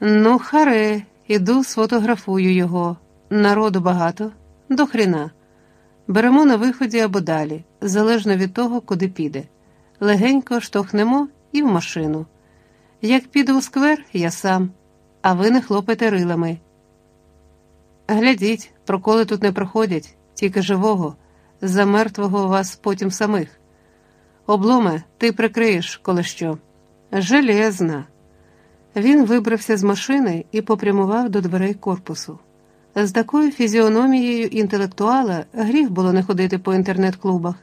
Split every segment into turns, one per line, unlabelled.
Ну, харе, іду сфотографую його. Народу багато, до хріна. Беремо на виході або далі, залежно від того, куди піде. Легенько штовхнемо і в машину. Як піду у сквер, я сам, а ви не хлопайте рилами. Глядіть, проколи тут не проходять, тільки живого, за мертвого вас потім самих. Обломе, ти прикриєш, коли що. Железна. Він вибрався з машини і попрямував до дверей корпусу. З такою фізіономією інтелектуала гріх було не ходити по інтернет-клубах.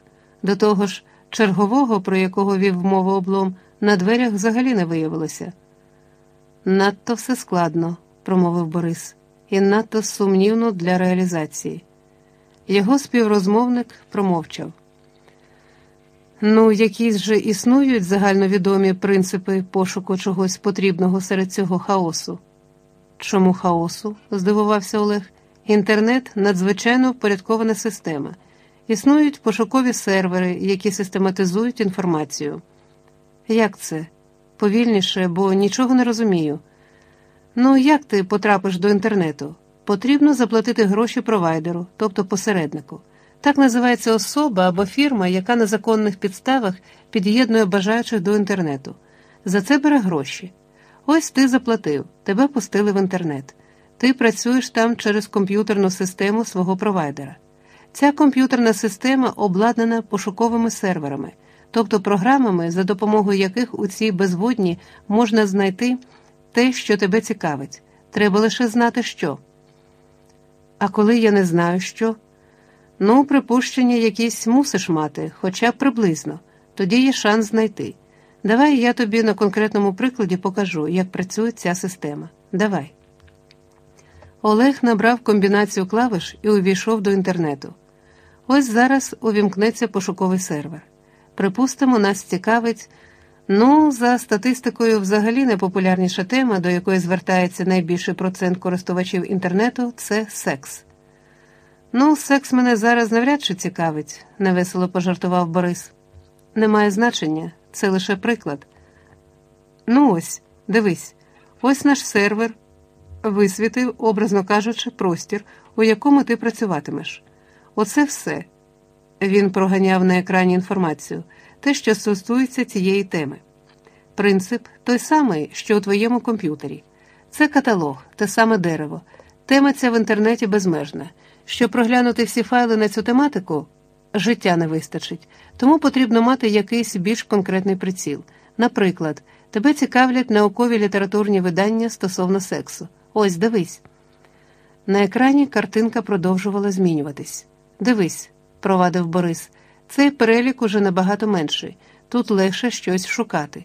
До того ж, чергового, про якого вів мову облом, на дверях взагалі не виявилося. Надто все складно, промовив Борис, і надто сумнівно для реалізації. Його співрозмовник промовчав. Ну, якісь же існують загальновідомі принципи пошуку чогось потрібного серед цього хаосу. Чому хаосу? здивувався Олег. Інтернет надзвичайно впорядкована система. Існують пошукові сервери, які систематизують інформацію. Як це? Повільніше, бо нічого не розумію. Ну, як ти потрапиш до інтернету? Потрібно заплатити гроші провайдеру, тобто посереднику. Так називається особа або фірма, яка на законних підставах під'єднує бажаючих до інтернету. За це бере гроші. Ось ти заплатив, тебе пустили в інтернет. Ти працюєш там через комп'ютерну систему свого провайдера. Ця комп'ютерна система обладнана пошуковими серверами, тобто програмами, за допомогою яких у цій безводні можна знайти те, що тебе цікавить. Треба лише знати, що. А коли я не знаю, що. Ну, припущення якісь мусиш мати, хоча б приблизно, тоді є шанс знайти. Давай я тобі на конкретному прикладі покажу, як працює ця система. Давай. Олег набрав комбінацію клавиш і увійшов до інтернету. Ось зараз увімкнеться пошуковий сервер. Припустимо, нас цікавить. Ну, за статистикою, взагалі найпопулярніша тема, до якої звертається найбільший процент користувачів інтернету, це секс. Ну, секс мене зараз навряд чи цікавить, невесело пожартував Борис. Немає значення, це лише приклад. Ну, ось, дивись, ось наш сервер висвітив, образно кажучи, простір, у якому ти працюватимеш. Оце все. Він проганяв на екрані інформацію, те, що стосується цієї теми. Принцип той самий, що у твоєму комп'ютері. Це каталог, те саме дерево. Тема ця в інтернеті безмежна. Щоб проглянути всі файли на цю тематику, життя не вистачить, тому потрібно мати якийсь більш конкретний приціл. Наприклад, тебе цікавлять наукові літературні видання стосовно сексу. Ось дивись. На екрані картинка продовжувала змінюватись. Дивись, провадив Борис, цей перелік уже набагато менший, тут легше щось шукати.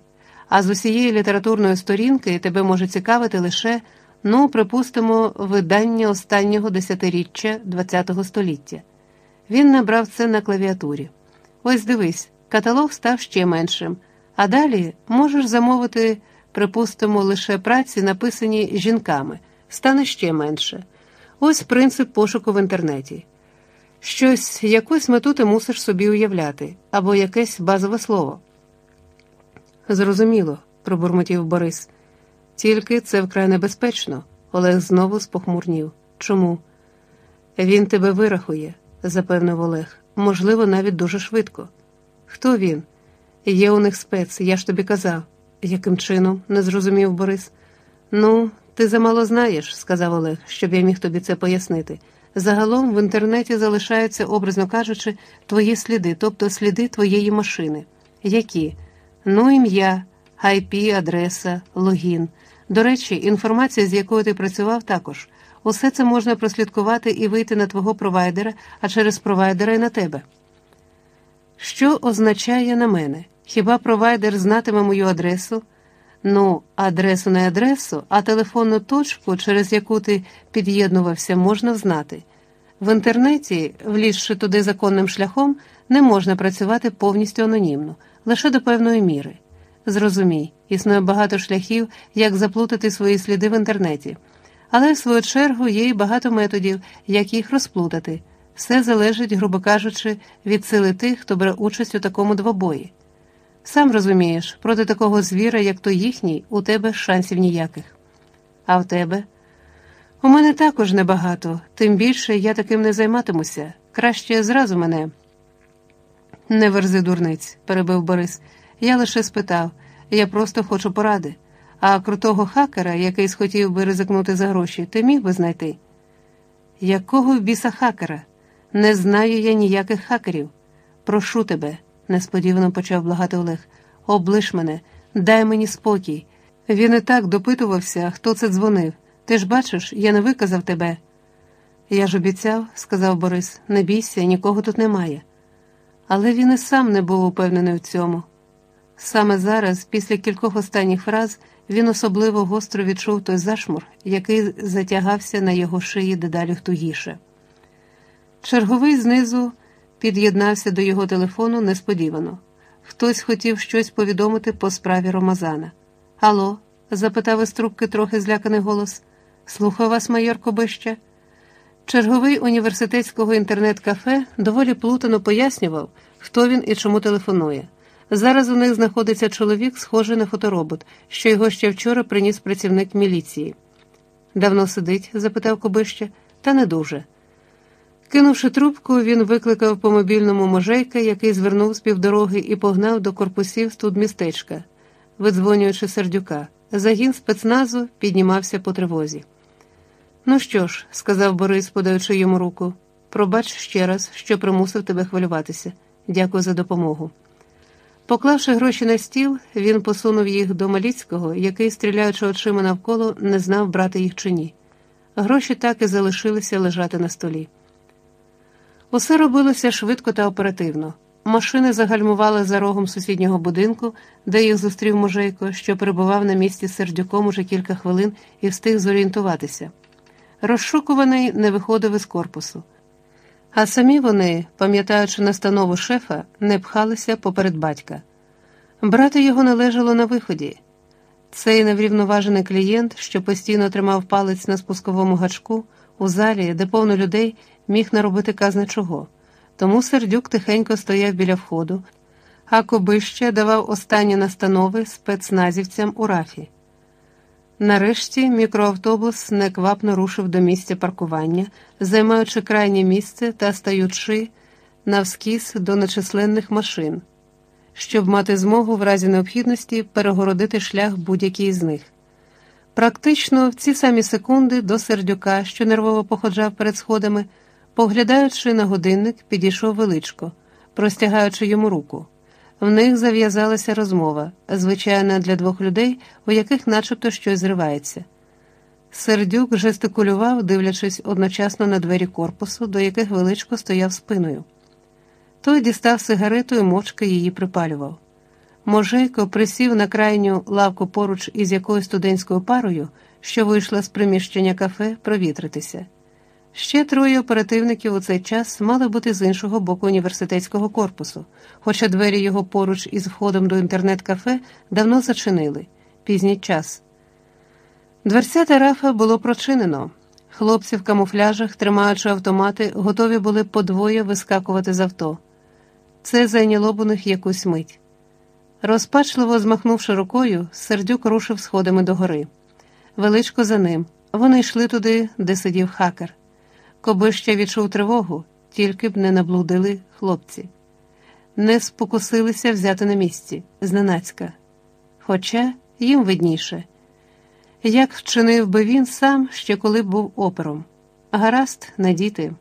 А з усієї літературної сторінки тебе може цікавити лише. Ну, припустимо, видання останнього десятиріччя ХХ століття. Він набрав це на клавіатурі. Ось дивись, каталог став ще меншим, а далі можеш замовити, припустимо, лише праці, написані жінками, стане ще менше. Ось принцип пошуку в інтернеті. Щось, якусь мету ти мусиш собі уявляти, або якесь базове слово. Зрозуміло, пробурмотів Борис. Тільки це вкрай небезпечно, Олег знову спохмурнів. Чому? Він тебе вирахує, запевнив Олег, можливо, навіть дуже швидко. Хто він? Є у них спец, я ж тобі казав. Яким чином? не зрозумів Борис. Ну, ти замало знаєш, сказав Олег, щоб я міг тобі це пояснити. Загалом в інтернеті залишаються, образно кажучи, твої сліди, тобто сліди твоєї машини. Які? Ну, ім'я, IP, адреса, логін. До речі, інформація, з якою ти працював, також. Усе це можна прослідкувати і вийти на твого провайдера, а через провайдера і на тебе. Що означає на мене? Хіба провайдер знатиме мою адресу? Ну, адресу не адресу, а телефонну точку, через яку ти під'єднувався, можна взнати. В інтернеті, влізши туди законним шляхом, не можна працювати повністю анонімно, лише до певної міри. Зрозумій, існує багато шляхів, як заплутати свої сліди в інтернеті, але в свою чергу є й багато методів, як їх розплутати. Все залежить, грубо кажучи, від сили тих, хто бере участь у такому двобої. Сам розумієш, проти такого звіра, як то їхній, у тебе шансів ніяких. А в тебе? У мене також небагато, тим більше я таким не займатимуся. Краще зразу мене. Не верзи дурниць, перебив Борис. Я лише спитав, я просто хочу поради. А крутого хакера, який схотів би ризикнути за гроші, ти міг би знайти? Якого біса хакера? Не знаю я ніяких хакерів. Прошу тебе, несподівано почав благати Олег. Облиш мене, дай мені спокій. Він і так допитувався, хто це дзвонив. Ти ж бачиш, я не виказав тебе. Я ж обіцяв, сказав Борис, не бійся, нікого тут немає. Але він і сам не був упевнений в цьому. Саме зараз, після кількох останніх фраз, він особливо гостро відчув той зашмур, який затягався на його шиї дедалі тугіше. Черговий знизу під'єднався до його телефону несподівано. Хтось хотів щось повідомити по справі Ромазана. Алло? запитав із трубки трохи зляканий голос. Слухаю вас, майор Кобища. Черговий університетського інтернет-кафе доволі плутано пояснював, хто він і чому телефонує. Зараз у них знаходиться чоловік, схожий на фоторобот, що його ще вчора приніс працівник міліції. Давно сидить? запитав Кобища, та не дуже. Кинувши трубку, він викликав по мобільному можейка, який звернув з півдороги і погнав до корпусів студмістечка, видзвонюючи сердюка. Загін спецназу піднімався по тривозі. Ну що ж, сказав Борис, подаючи йому руку, пробач ще раз, що примусив тебе хвилюватися. Дякую за допомогу. Поклавши гроші на стіл, він посунув їх до Маліцького, який, стріляючи очима навколо, не знав, брати їх чи ні. Гроші так і залишилися лежати на столі. Усе робилося швидко та оперативно. Машини загальмували за рогом сусіднього будинку, де їх зустрів мужейко, що перебував на місці з сердюком уже кілька хвилин і встиг зорієнтуватися. Розшукуваний не виходив із корпусу. А самі вони, пам'ятаючи настанову шефа, не пхалися поперед батька. Брати його належало на виході. Цей неврівноважений клієнт, що постійно тримав палець на спусковому гачку, у залі, де повно людей, міг наробити казна чого. Тому сердюк тихенько стояв біля входу, а Кобище давав останні настанови спецназівцям у рафі. Нарешті мікроавтобус неквапно рушив до місця паркування, займаючи крайнє місце та стаючи навскіз до нечисленних машин, щоб мати змогу в разі необхідності перегородити шлях будь-який з них. Практично в ці самі секунди до сердюка, що нервово походжав перед сходами, поглядаючи на годинник, підійшов величко, простягаючи йому руку. В них зав'язалася розмова, звичайна для двох людей, у яких начебто щось зривається. Сердюк жестикулював, дивлячись одночасно на двері корпусу, до яких величко стояв спиною. Той дістав сигарету і мовчки її припалював. Можейко присів на крайню лавку поруч із якоюсь студентською парою, що вийшла з приміщення кафе, провітритися. Ще троє оперативників у цей час мали бути з іншого боку університетського корпусу, хоча двері його поруч із входом до інтернет-кафе давно зачинили пізній час. Дверцята рафа було прочинено. Хлопці в камуфляжах, тримаючи автомати, готові були подвоє вискакувати з авто. Це зайняло б у них якусь мить. Розпачливо змахнувши рукою, сердюк рушив сходами догори. Величко за ним. Вони йшли туди, де сидів хакер. Коби ще відчув тривогу, тільки б не наблудили хлопці, не спокусилися взяти на місці зненацька. Хоча їм видніше, як вчинив би він сам ще коли був опером. Гаразд, не діти.